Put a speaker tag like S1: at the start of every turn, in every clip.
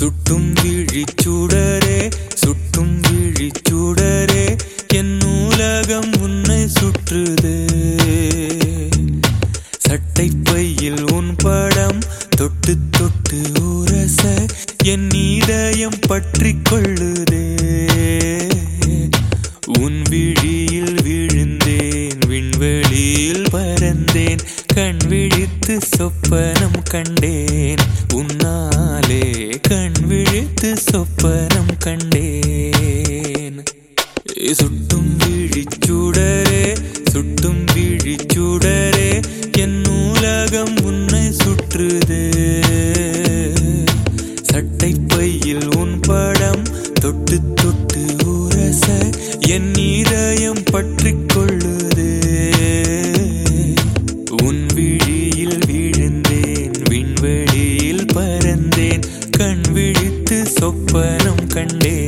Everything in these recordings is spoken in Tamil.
S1: சுட்டும் விழிச்சுடரே சுட்டும் விழிச்சுடரே என் நூலகம் உன்னை சுற்றுது. சட்டை பையில் உன் படம் தொட்டு தொட்டு உரச என் இதயம் பற்றி கொள்ளுதே. உன் விழியில் விழுந்தேன் விண்வெளியில் பறந்தேன் கண் விழித்து சொப்பனம் கண்டேன். സ്വപ്നം കണ്ടേൻ സുട്ടും വിഴിച്ചുടരെ
S2: சுட்டும் விழிச்சுடரே என் நூலகம் உன்னை சுற்றுது. சட்டை பையில் உன் படம் தொட்டு தொட்டு உரச என் இதயம் பற்றி சொப்பனம் கண்டே.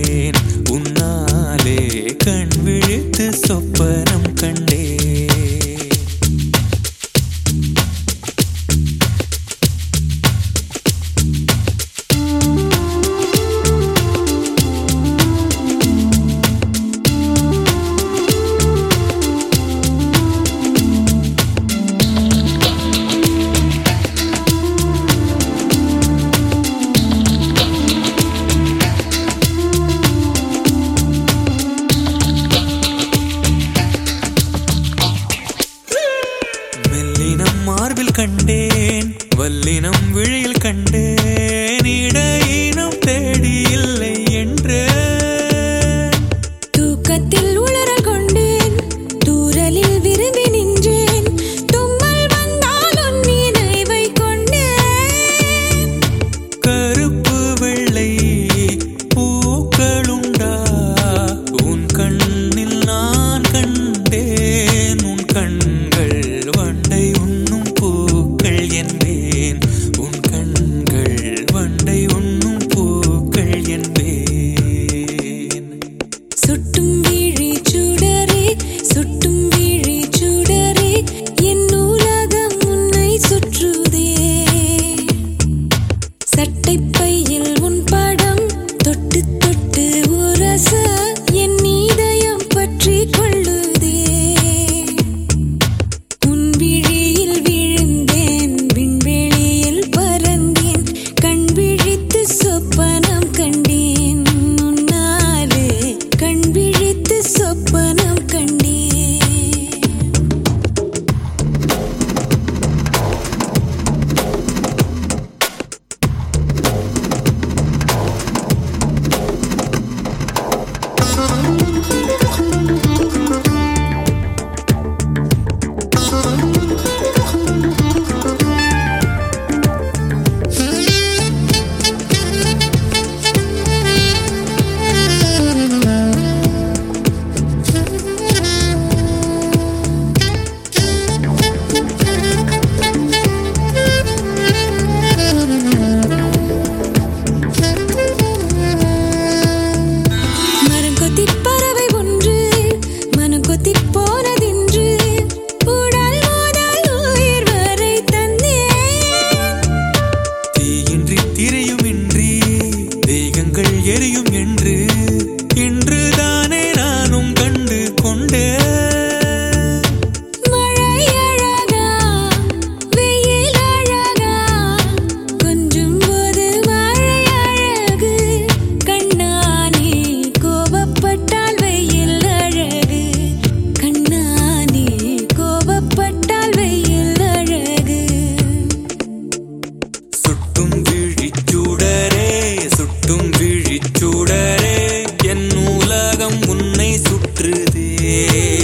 S2: வெல்லினம் மார்பில் கண்டேன்
S1: வல்லினம் விழியில் கண்டேன் இடையினம் தேடியில் சட்டைப்பையில் உன் படம் தொட்டு தொட்டு உரச
S2: மாற்றுதே